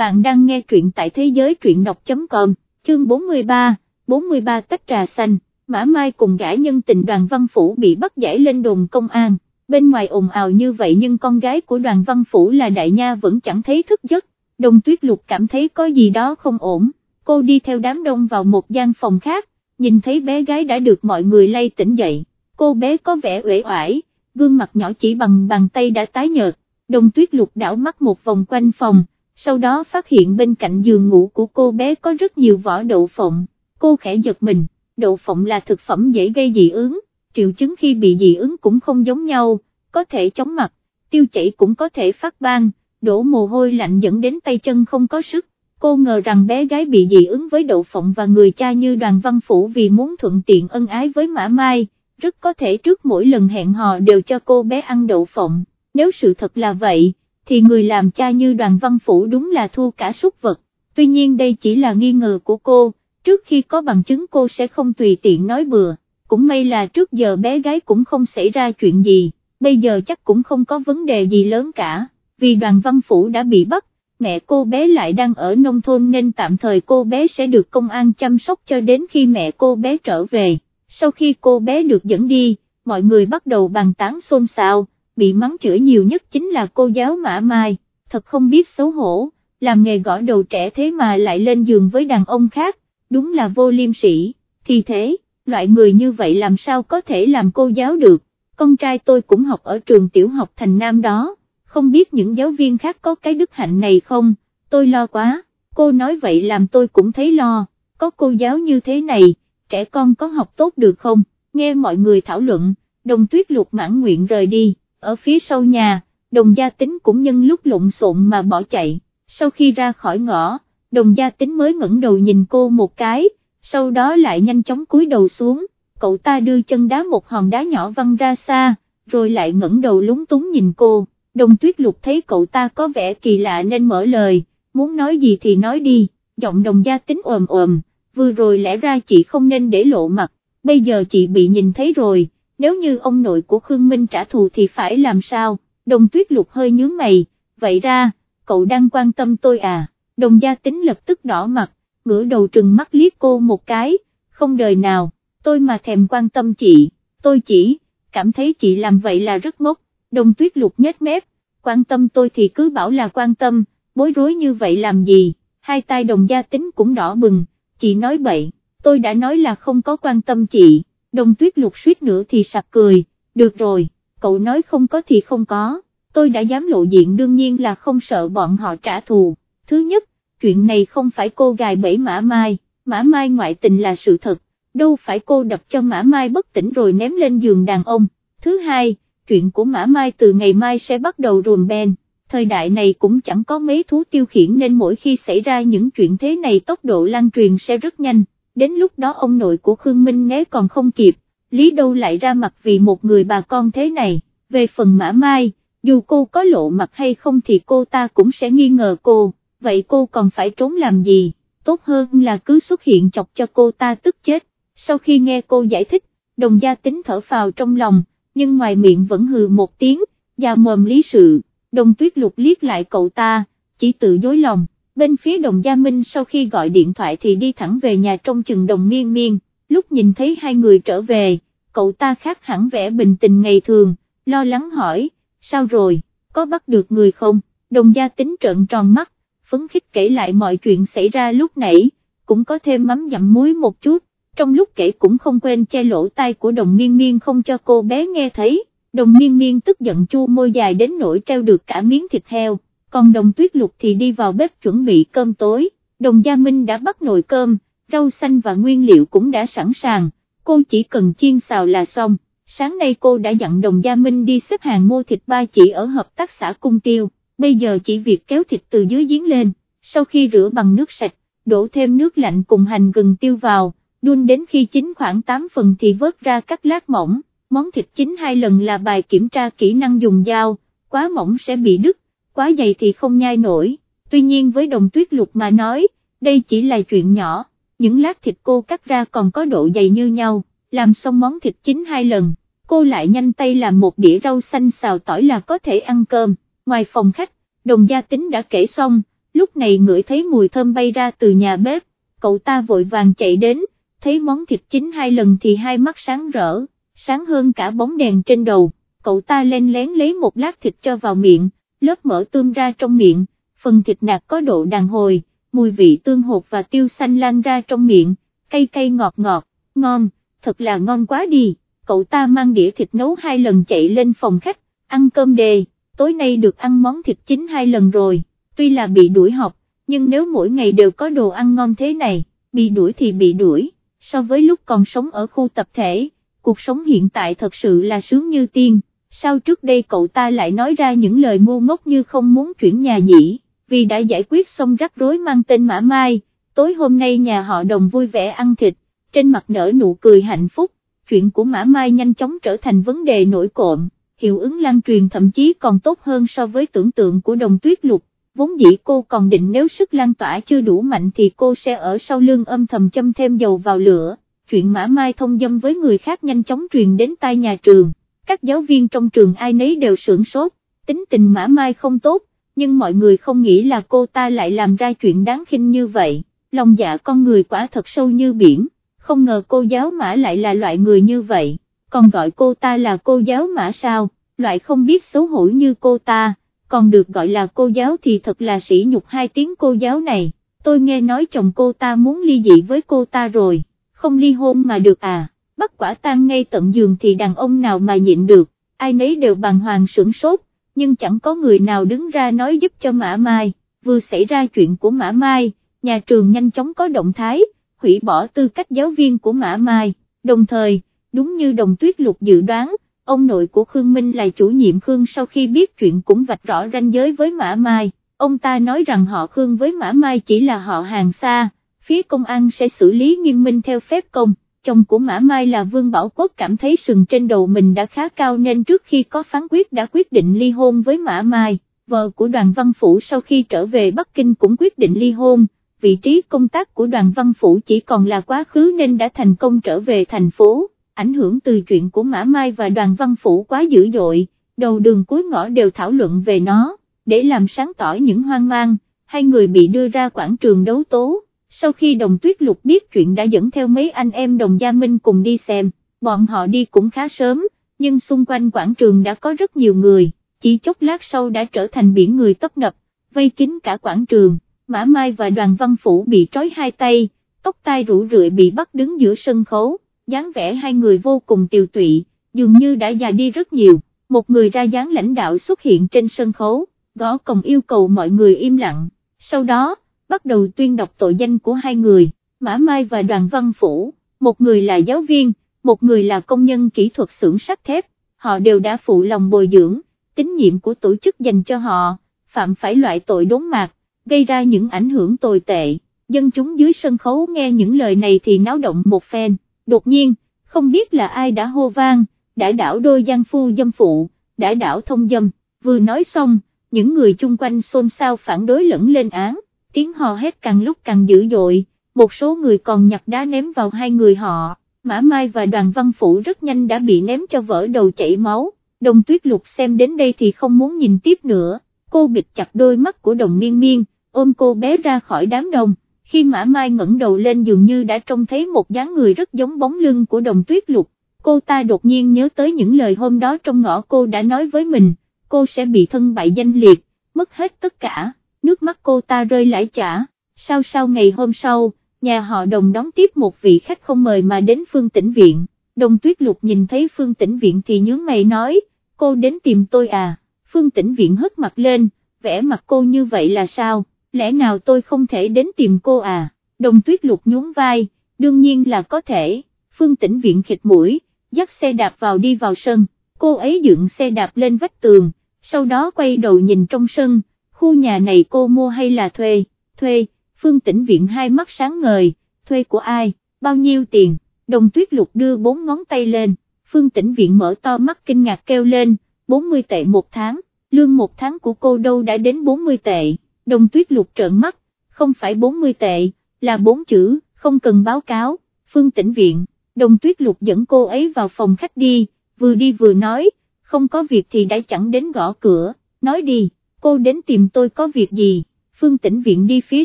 bạn đang nghe truyện tại thế giới truyện đọc.com, chương 43, 43 tách trà xanh, Mã Mai cùng gã nhân tình đoàn văn phủ bị bắt giải lên đồn công an, bên ngoài ồn ào như vậy nhưng con gái của đoàn văn phủ là đại nha vẫn chẳng thấy thức giấc, đồng tuyết lục cảm thấy có gì đó không ổn, cô đi theo đám đông vào một gian phòng khác, nhìn thấy bé gái đã được mọi người lay tỉnh dậy, cô bé có vẻ uể oải, gương mặt nhỏ chỉ bằng bàn tay đã tái nhợt, đồng tuyết lục đảo mắt một vòng quanh phòng, sau đó phát hiện bên cạnh giường ngủ của cô bé có rất nhiều vỏ đậu phộng, cô khẽ giật mình, đậu phộng là thực phẩm dễ gây dị ứng, triệu chứng khi bị dị ứng cũng không giống nhau, có thể chóng mặt, tiêu chảy cũng có thể phát ban, đổ mồ hôi lạnh dẫn đến tay chân không có sức. Cô ngờ rằng bé gái bị dị ứng với đậu phộng và người cha như đoàn văn phủ vì muốn thuận tiện ân ái với Mã Mai, rất có thể trước mỗi lần hẹn hò đều cho cô bé ăn đậu phộng, nếu sự thật là vậy, thì người làm cha như đoàn văn phủ đúng là thua cả súc vật, tuy nhiên đây chỉ là nghi ngờ của cô, trước khi có bằng chứng cô sẽ không tùy tiện nói bừa, cũng may là trước giờ bé gái cũng không xảy ra chuyện gì, bây giờ chắc cũng không có vấn đề gì lớn cả, vì đoàn văn phủ đã bị bắt, mẹ cô bé lại đang ở nông thôn nên tạm thời cô bé sẽ được công an chăm sóc cho đến khi mẹ cô bé trở về, sau khi cô bé được dẫn đi, mọi người bắt đầu bàn tán xôn xao bị mắng chửi nhiều nhất chính là cô giáo Mã Mai, thật không biết xấu hổ, làm nghề gõ đầu trẻ thế mà lại lên giường với đàn ông khác, đúng là vô liêm sỉ, thì thế, loại người như vậy làm sao có thể làm cô giáo được, con trai tôi cũng học ở trường tiểu học thành Nam đó, không biết những giáo viên khác có cái đức hạnh này không, tôi lo quá, cô nói vậy làm tôi cũng thấy lo, có cô giáo như thế này, trẻ con có học tốt được không, nghe mọi người thảo luận, đồng tuyết lục mãn nguyện rời đi ở phía sau nhà, đồng gia tính cũng nhân lúc lộn xộn mà bỏ chạy, sau khi ra khỏi ngõ, đồng gia tính mới ngẩng đầu nhìn cô một cái, sau đó lại nhanh chóng cúi đầu xuống, cậu ta đưa chân đá một hòn đá nhỏ văng ra xa, rồi lại ngẩng đầu lúng túng nhìn cô, đồng tuyết lục thấy cậu ta có vẻ kỳ lạ nên mở lời, muốn nói gì thì nói đi, giọng đồng gia tính ồm ồm, vừa rồi lẽ ra chị không nên để lộ mặt, bây giờ chị bị nhìn thấy rồi nếu như ông nội của Khương Minh trả thù thì phải làm sao, đồng tuyết lục hơi nhướng mày, vậy ra, cậu đang quan tâm tôi à, đồng gia tính lập tức đỏ mặt, ngửa đầu trừng mắt liếc cô một cái, không đời nào, tôi mà thèm quan tâm chị, tôi chỉ, cảm thấy chị làm vậy là rất ngốc, đồng tuyết lục nhếch mép, quan tâm tôi thì cứ bảo là quan tâm, bối rối như vậy làm gì, hai tay đồng gia tính cũng đỏ bừng, chị nói bậy, tôi đã nói là không có quan tâm chị đồng tuyết lục suýt nữa thì sặc cười, được rồi, cậu nói không có thì không có, tôi đã dám lộ diện đương nhiên là không sợ bọn họ trả thù, thứ nhất, chuyện này không phải cô gài bẫy mã mai, mã mai ngoại tình là sự thật, đâu phải cô đập cho mã mai bất tỉnh rồi ném lên giường đàn ông, thứ hai, chuyện của mã mai từ ngày mai sẽ bắt đầu ruồn bèn Thời đại này cũng chẳng có mấy thú tiêu khiển nên mỗi khi xảy ra những chuyện thế này tốc độ lan truyền sẽ rất nhanh đến lúc đó ông nội của Khương Minh né còn không kịp, lý đâu lại ra mặt vì một người bà con thế này, về phần mã mai, dù cô có lộ mặt hay không thì cô ta cũng sẽ nghi ngờ cô, vậy cô còn phải trốn làm gì, tốt hơn là cứ xuất hiện chọc cho cô ta tức chết, sau khi nghe cô giải thích, đồng gia tính thở phào trong lòng, nhưng ngoài miệng vẫn hừ một tiếng, và mồm lý sự, đồng tuyết lục liếc lại cậu ta, chỉ tự dối lòng bên phía đồng gia Minh sau khi gọi điện thoại thì đi thẳng về nhà trong chừng đồng miên miên, lúc nhìn thấy hai người trở về, cậu ta khác hẳn vẻ bình tình ngày thường, lo lắng hỏi, sao rồi, có bắt được người không, đồng gia tính trợn tròn mắt, phấn khích kể lại mọi chuyện xảy ra lúc nãy, cũng có thêm mắm dặm muối một chút, trong lúc kể cũng không quên che lỗ tai của đồng miên miên không cho cô bé nghe thấy, đồng miên miên tức giận chu môi dài đến nỗi treo được cả miếng thịt heo còn đồng tuyết lục thì đi vào bếp chuẩn bị cơm tối, đồng gia Minh đã bắt nồi cơm, rau xanh và nguyên liệu cũng đã sẵn sàng, cô chỉ cần chiên xào là xong, sáng nay cô đã dặn đồng gia Minh đi xếp hàng mua thịt ba chỉ ở hợp tác xã Cung Tiêu, bây giờ chỉ việc kéo thịt từ dưới giếng lên, sau khi rửa bằng nước sạch, đổ thêm nước lạnh cùng hành gừng tiêu vào, đun đến khi chín khoảng 8 phần thì vớt ra cắt lát mỏng, món thịt chín hai lần là bài kiểm tra kỹ năng dùng dao, quá mỏng sẽ bị đứt quá dày thì không nhai nổi, tuy nhiên với đồng tuyết lục mà nói, đây chỉ là chuyện nhỏ, những lát thịt cô cắt ra còn có độ dày như nhau, làm xong món thịt chín hai lần, cô lại nhanh tay làm một đĩa rau xanh xào tỏi là có thể ăn cơm, ngoài phòng khách, đồng gia tính đã kể xong, lúc này ngửi thấy mùi thơm bay ra từ nhà bếp, cậu ta vội vàng chạy đến, thấy món thịt chín hai lần thì hai mắt sáng rỡ, sáng hơn cả bóng đèn trên đầu, cậu ta lên lén lấy một lát thịt cho vào miệng, lớp mỡ tươm ra trong miệng, phần thịt nạc có độ đàn hồi, mùi vị tương hột và tiêu xanh lan ra trong miệng, cay cay ngọt ngọt, ngon, thật là ngon quá đi, cậu ta mang đĩa thịt nấu hai lần chạy lên phòng khách, ăn cơm đề, tối nay được ăn món thịt chín hai lần rồi, tuy là bị đuổi học, nhưng nếu mỗi ngày đều có đồ ăn ngon thế này, bị đuổi thì bị đuổi, so với lúc còn sống ở khu tập thể, cuộc sống hiện tại thật sự là sướng như tiên, sao trước đây cậu ta lại nói ra những lời ngu ngốc như không muốn chuyển nhà nhỉ, vì đã giải quyết xong rắc rối mang tên Mã Mai, tối hôm nay nhà họ đồng vui vẻ ăn thịt, trên mặt nở nụ cười hạnh phúc, chuyện của Mã Mai nhanh chóng trở thành vấn đề nổi cộm, hiệu ứng lan truyền thậm chí còn tốt hơn so với tưởng tượng của đồng tuyết lục, vốn dĩ cô còn định nếu sức lan tỏa chưa đủ mạnh thì cô sẽ ở sau lưng âm thầm châm thêm dầu vào lửa, chuyện Mã Mai thông dâm với người khác nhanh chóng truyền đến tai nhà trường, các giáo viên trong trường ai nấy đều sưởng sốt, tính tình Mã Mai không tốt, nhưng mọi người không nghĩ là cô ta lại làm ra chuyện đáng khinh như vậy, lòng dạ con người quả thật sâu như biển không ngờ cô giáo mã lại là loại người như vậy, còn gọi cô ta là cô giáo mã sao, loại không biết xấu hổ như cô ta, còn được gọi là cô giáo thì thật là sỉ nhục hai tiếng cô giáo này, tôi nghe nói chồng cô ta muốn ly dị với cô ta rồi, không ly hôn mà được à, bắt quả tang ngay tận giường thì đàn ông nào mà nhịn được, ai nấy đều bàng hoàng sửng sốt, nhưng chẳng có người nào đứng ra nói giúp cho Mã Mai, vừa xảy ra chuyện của Mã Mai, nhà trường nhanh chóng có động thái, hủy bỏ tư cách giáo viên của Mã Mai, đồng thời, đúng như đồng tuyết lục dự đoán, ông nội của Khương Minh là chủ nhiệm Khương sau khi biết chuyện cũng vạch rõ ranh giới với Mã Mai, ông ta nói rằng họ Khương với Mã Mai chỉ là họ hàng xa, phía công an sẽ xử lý nghiêm minh theo phép công. Chồng của Mã Mai là Vương Bảo Quốc cảm thấy sừng trên đầu mình đã khá cao nên trước khi có phán quyết đã quyết định ly hôn với Mã Mai, vợ của đoàn văn phủ sau khi trở về Bắc Kinh cũng quyết định ly hôn, vị trí công tác của đoàn văn phủ chỉ còn là quá khứ nên đã thành công trở về thành phố, ảnh hưởng từ chuyện của Mã Mai và đoàn văn phủ quá dữ dội, đầu đường cuối ngõ đều thảo luận về nó, để làm sáng tỏ những hoang mang, hai người bị đưa ra quảng trường đấu tố, sau khi đồng tuyết lục biết chuyện đã dẫn theo mấy anh em đồng gia minh cùng đi xem, bọn họ đi cũng khá sớm, nhưng xung quanh quảng trường đã có rất nhiều người, chỉ chốc lát sau đã trở thành biển người tấp nập, vây kín cả quảng trường. Mã Mai và đoàn văn phủ bị trói hai tay, tóc tai rủ rượi bị bắt đứng giữa sân khấu, dáng vẻ hai người vô cùng tiều tụy, dường như đã già đi rất nhiều, một người ra dáng lãnh đạo xuất hiện trên sân khấu, gõ còng yêu cầu mọi người im lặng, sau đó, bắt đầu tuyên đọc tội danh của hai người, Mã Mai và đoàn văn phủ, một người là giáo viên, một người là công nhân kỹ thuật xưởng sắt thép, họ đều đã phụ lòng bồi dưỡng, tín nhiệm của tổ chức dành cho họ, phạm phải loại tội đốn mạc gây ra những ảnh hưởng tồi tệ, dân chúng dưới sân khấu nghe những lời này thì náo động một phen, đột nhiên, không biết là ai đã hô vang, đã đảo đôi giang phu dâm phụ, đã đảo thông dâm, vừa nói xong, những người chung quanh xôn xao phản đối lẫn lên án, tiếng hò hét càng lúc càng dữ dội, một số người còn nhặt đá ném vào hai người họ, Mã Mai và đoàn văn phủ rất nhanh đã bị ném cho vỡ đầu chảy máu, đồng tuyết lục xem đến đây thì không muốn nhìn tiếp nữa, cô bịt chặt đôi mắt của đồng miên miên, ôm cô bé ra khỏi đám đông, khi Mã Mai ngẩng đầu lên dường như đã trông thấy một dáng người rất giống bóng lưng của đồng tuyết lục, cô ta đột nhiên nhớ tới những lời hôm đó trong ngõ cô đã nói với mình, cô sẽ bị thân bại danh liệt, mất hết tất cả, nước mắt cô ta rơi lãi chả, sau sau ngày hôm sau, nhà họ đồng đón tiếp một vị khách không mời mà đến phương tĩnh viện, đồng tuyết lục nhìn thấy phương tĩnh viện thì nhướng mày nói, cô đến tìm tôi à, phương tĩnh viện hất mặt lên, vẽ mặt cô như vậy là sao? lẽ nào tôi không thể đến tìm cô à, đồng tuyết lục nhún vai, đương nhiên là có thể, phương tĩnh viện khịt mũi, dắt xe đạp vào đi vào sân, cô ấy dựng xe đạp lên vách tường, sau đó quay đầu nhìn trong sân, khu nhà này cô mua hay là thuê, thuê, phương tĩnh viện hai mắt sáng ngời, thuê của ai, bao nhiêu tiền, đồng tuyết lục đưa bốn ngón tay lên, phương tĩnh viện mở to mắt kinh ngạc kêu lên, 40 tệ một tháng, lương một tháng của cô đâu đã đến 40 tệ? Đồng tuyết lục trợn mắt, không phải 40 tệ, là bốn chữ, không cần báo cáo, phương tĩnh viện, đồng tuyết lục dẫn cô ấy vào phòng khách đi, vừa đi vừa nói, không có việc thì đã chẳng đến gõ cửa, nói đi, cô đến tìm tôi có việc gì, Phương Tĩnh Viện đi phía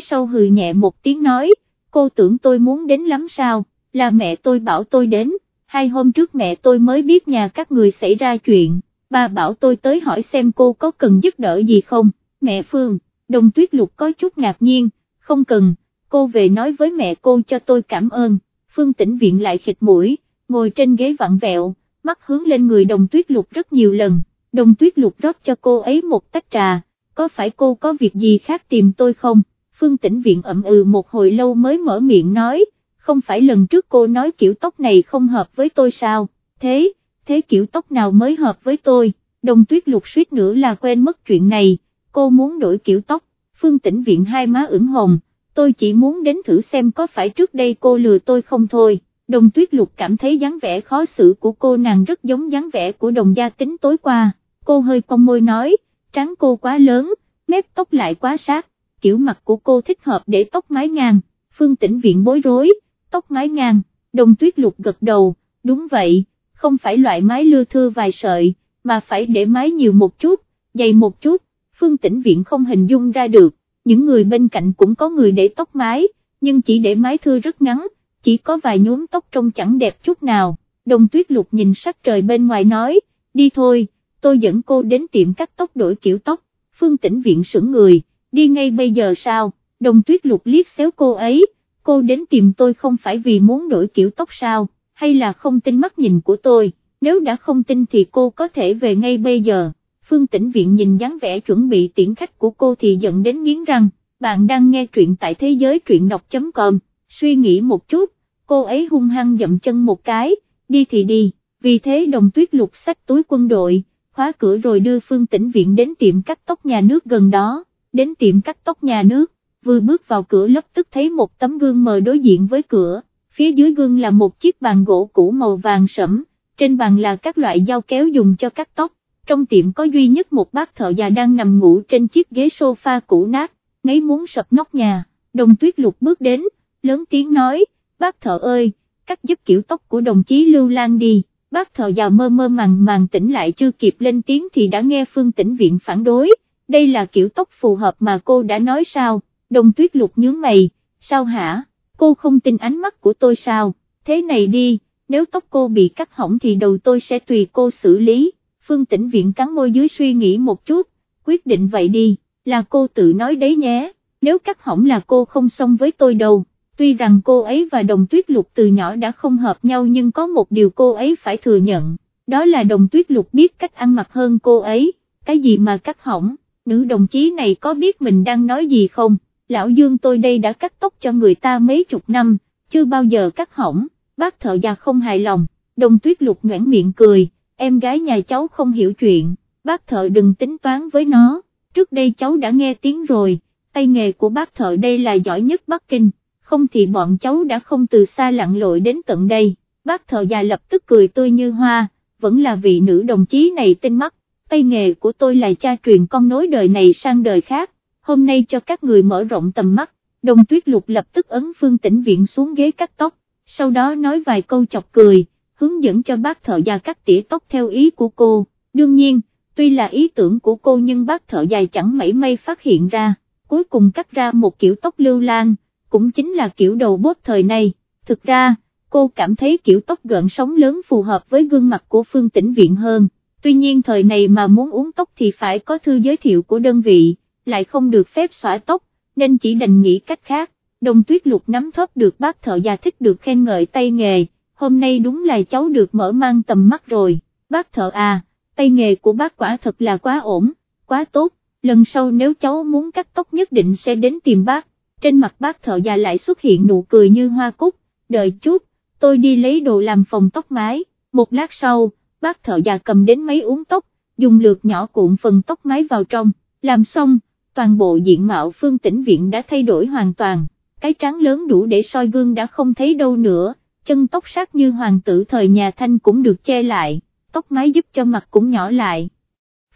sau hừ nhẹ một tiếng nói, cô tưởng tôi muốn đến lắm sao, là mẹ tôi bảo tôi đến, hai hôm trước mẹ tôi mới biết nhà các người xảy ra chuyện, bà bảo tôi tới hỏi xem cô có cần giúp đỡ gì không, mẹ Phương, đồng tuyết lục có chút ngạc nhiên, không cần, cô về nói với mẹ cô cho tôi cảm ơn, Phương Tĩnh Viện lại khịt mũi, ngồi trên ghế vặn vẹo, mắt hướng lên người đồng tuyết lục rất nhiều lần, đồng tuyết lục rót cho cô ấy một tách trà, có phải cô có việc gì khác tìm tôi không, Phương Tĩnh Viện ậm ừ một hồi lâu mới mở miệng nói, không phải lần trước cô nói kiểu tóc này không hợp với tôi sao, thế, thế kiểu tóc nào mới hợp với tôi, đồng tuyết lục suýt nữa là quên mất chuyện này, cô muốn đổi kiểu tóc, Phương Tĩnh Viện hai má ửng hồng, tôi chỉ muốn đến thử xem có phải trước đây cô lừa tôi không thôi. Đồng tuyết lục cảm thấy dáng vẻ khó xử của cô nàng rất giống dáng vẻ của đồng gia tính tối qua, cô hơi cong môi nói, trắng cô quá lớn, mép tóc lại quá sát, kiểu mặt của cô thích hợp để tóc mái ngang, phương tĩnh viện bối rối, tóc mái ngang, đồng tuyết lục gật đầu, đúng vậy, không phải loại mái lưa thưa vài sợi, mà phải để mái nhiều một chút, dày một chút, phương tĩnh viện không hình dung ra được, những người bên cạnh cũng có người để tóc mái, nhưng chỉ để mái thưa rất ngắn, chỉ có vài nhuốm tóc trông chẳng đẹp chút nào, đồng tuyết lục nhìn sắc trời bên ngoài nói, đi thôi, tôi dẫn cô đến tiệm cắt tóc đổi kiểu tóc, phương tĩnh viện sững người, đi ngay bây giờ sao, đồng tuyết lục liếc xéo cô ấy, cô đến tìm tôi không phải vì muốn đổi kiểu tóc sao, hay là không tin mắt nhìn của tôi, nếu đã không tin thì cô có thể về ngay bây giờ. Phương Tĩnh Viện nhìn dáng vẻ chuẩn bị tiễn khách của cô thì giận đến nghiến răng, bạn đang nghe truyện tại thế giới truyện đọc.com, suy nghĩ một chút, cô ấy hung hăng dậm chân một cái, đi thì đi, vì thế đồng tuyết lục sách túi quân đội, khóa cửa rồi đưa Phương Tĩnh Viện đến tiệm cắt tóc nhà nước gần đó, đến tiệm cắt tóc nhà nước, vừa bước vào cửa lập tức thấy một tấm gương mờ đối diện với cửa, phía dưới gương là một chiếc bàn gỗ cũ màu vàng sẫm, trên bàn là các loại dao kéo dùng cho cắt tóc, trong tiệm có duy nhất một bác thợ già đang nằm ngủ trên chiếc ghế sofa cũ nát, ngấy muốn sập nóc nhà, đồng tuyết lục bước đến, lớn tiếng nói, bác thợ ơi, cắt giúp kiểu tóc của đồng chí Lưu Lan đi, bác thợ già mơ mơ màng màng tỉnh lại chưa kịp lên tiếng thì đã nghe phương tĩnh viện phản đối, đây là kiểu tóc phù hợp mà cô đã nói sao, đồng tuyết lục nhướng mày, sao hả, cô không tin ánh mắt của tôi sao, thế này đi, nếu tóc cô bị cắt hỏng thì đầu tôi sẽ tùy cô xử lý, phương tĩnh viện cắn môi dưới suy nghĩ một chút, quyết định vậy đi, là cô tự nói đấy nhé, nếu cắt hỏng là cô không xong với tôi đâu tuy rằng cô ấy và đồng tuyết lục từ nhỏ đã không hợp nhau nhưng có một điều cô ấy phải thừa nhận, đó là đồng tuyết lục biết cách ăn mặc hơn cô ấy, cái gì mà cắt hỏng, nữ đồng chí này có biết mình đang nói gì không, lão Dương tôi đây đã cắt tóc cho người ta mấy chục năm, chưa bao giờ cắt hỏng, bác thợ già không hài lòng, đồng tuyết lục ngoãn miệng cười, em gái nhà cháu không hiểu chuyện, bác thợ đừng tính toán với nó, trước đây cháu đã nghe tiếng rồi, tay nghề của bác thợ đây là giỏi nhất Bắc Kinh không thì bọn cháu đã không từ xa lặn lội đến tận đây, bác thợ già lập tức cười tươi như hoa, vẫn là vị nữ đồng chí này tinh mắt, tay nghề của tôi là cha truyền con nối đời này sang đời khác, hôm nay cho các người mở rộng tầm mắt, đồng tuyết lục lập tức ấn phương tĩnh viện xuống ghế cắt tóc, sau đó nói vài câu chọc cười, hướng dẫn cho bác thợ già cắt tỉa tóc theo ý của cô, đương nhiên, tuy là ý tưởng của cô nhưng bác thợ dài chẳng mảy may phát hiện ra, cuối cùng cắt ra một kiểu tóc lưu lan cũng chính là kiểu đầu bốt thời này, thực ra, cô cảm thấy kiểu tóc gợn sóng lớn phù hợp với gương mặt của Phương Tĩnh Viện hơn, tuy nhiên thời này mà muốn uống tóc thì phải có thư giới thiệu của đơn vị, lại không được phép xõa tóc, nên chỉ đành nghĩ cách khác, đồng tuyết lục nắm thóp được bác thợ già thích được khen ngợi tay nghề, hôm nay đúng là cháu được mở mang tầm mắt rồi, bác thợ à, tay nghề của bác quả thật là quá ổn, quá tốt, lần sau nếu cháu muốn cắt tóc nhất định sẽ đến tìm bác trên mặt bác thợ già lại xuất hiện nụ cười như hoa cúc, đợi chút, tôi đi lấy đồ làm phòng tóc mái, một lát sau, bác thợ già cầm đến máy uống tóc, dùng lược nhỏ cuộn phần tóc mái vào trong, làm xong, toàn bộ diện mạo phương tĩnh viện đã thay đổi hoàn toàn, cái trắng lớn đủ để soi gương đã không thấy đâu nữa, chân tóc sát như hoàng tử thời nhà thanh cũng được che lại, tóc mái giúp cho mặt cũng nhỏ lại.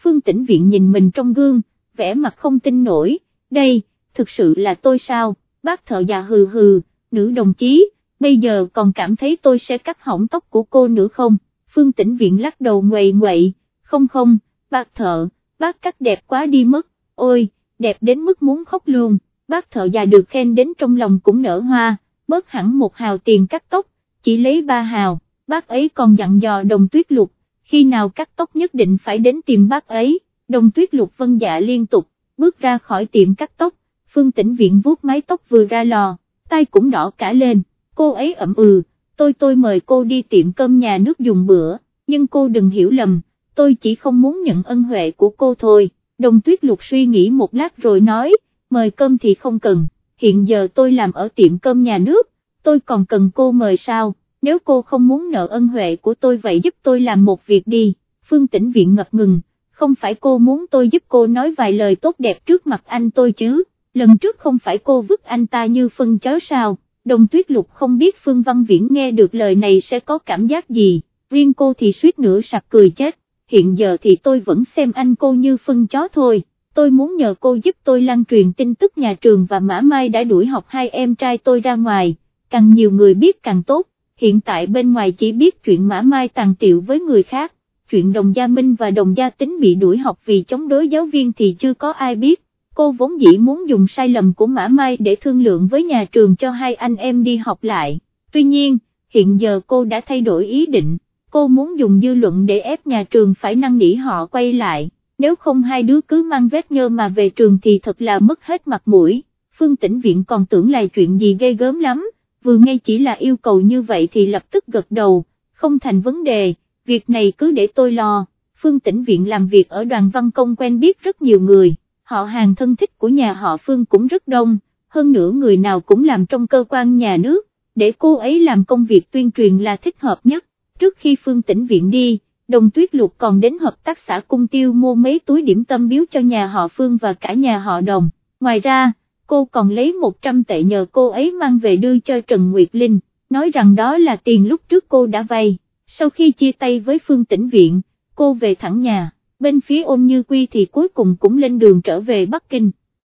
Phương tĩnh viện nhìn mình trong gương, vẻ mặt không tin nổi, đây, thực sự là tôi sao, bác thợ già hừ hừ, nữ đồng chí, bây giờ còn cảm thấy tôi sẽ cắt hỏng tóc của cô nữa không, phương tĩnh viện lắc đầu nguậy nguậy, không không, bác thợ, bác cắt đẹp quá đi mất, ôi, đẹp đến mức muốn khóc luôn, bác thợ già được khen đến trong lòng cũng nở hoa, bớt hẳn một hào tiền cắt tóc, chỉ lấy ba hào, bác ấy còn dặn dò đồng tuyết lục, khi nào cắt tóc nhất định phải đến tìm bác ấy, đồng tuyết lục vân dạ liên tục, bước ra khỏi tiệm cắt tóc, phương tĩnh viện vuốt mái tóc vừa ra lò, tay cũng đỏ cả lên, cô ấy ậm ừ, tôi tôi mời cô đi tiệm cơm nhà nước dùng bữa, nhưng cô đừng hiểu lầm, tôi chỉ không muốn nhận ân huệ của cô thôi, đồng tuyết lục suy nghĩ một lát rồi nói, mời cơm thì không cần, hiện giờ tôi làm ở tiệm cơm nhà nước, tôi còn cần cô mời sao, nếu cô không muốn nợ ân huệ của tôi vậy giúp tôi làm một việc đi, phương tĩnh viện ngập ngừng, không phải cô muốn tôi giúp cô nói vài lời tốt đẹp trước mặt anh tôi chứ, lần trước không phải cô vứt anh ta như phân chó sao, đồng tuyết lục không biết Phương Văn Viễn nghe được lời này sẽ có cảm giác gì, riêng cô thì suýt nữa sặc cười chết, hiện giờ thì tôi vẫn xem anh cô như phân chó thôi, tôi muốn nhờ cô giúp tôi lan truyền tin tức nhà trường và Mã Mai đã đuổi học hai em trai tôi ra ngoài, càng nhiều người biết càng tốt, hiện tại bên ngoài chỉ biết chuyện Mã Mai tàn tiệu với người khác, chuyện Đồng Gia Minh và Đồng Gia Tính bị đuổi học vì chống đối giáo viên thì chưa có ai biết cô vốn dĩ muốn dùng sai lầm của Mã Mai để thương lượng với nhà trường cho hai anh em đi học lại, tuy nhiên, hiện giờ cô đã thay đổi ý định, cô muốn dùng dư luận để ép nhà trường phải năn nỉ họ quay lại, nếu không hai đứa cứ mang vết nhơ mà về trường thì thật là mất hết mặt mũi, Phương Tĩnh Viện còn tưởng là chuyện gì ghê gớm lắm, vừa nghe chỉ là yêu cầu như vậy thì lập tức gật đầu, không thành vấn đề, việc này cứ để tôi lo, Phương Tĩnh Viện làm việc ở đoàn văn công quen biết rất nhiều người họ hàng thân thích của nhà họ Phương cũng rất đông, hơn nữa người nào cũng làm trong cơ quan nhà nước, để cô ấy làm công việc tuyên truyền là thích hợp nhất, trước khi Phương tỉnh viện đi, đồng tuyết lục còn đến hợp tác xã cung tiêu mua mấy túi điểm tâm biếu cho nhà họ Phương và cả nhà họ đồng, ngoài ra, cô còn lấy 100 tệ nhờ cô ấy mang về đưa cho Trần Nguyệt Linh, nói rằng đó là tiền lúc trước cô đã vay, sau khi chia tay với Phương tỉnh viện, cô về thẳng nhà bên phía ôn như quy thì cuối cùng cũng lên đường trở về Bắc Kinh.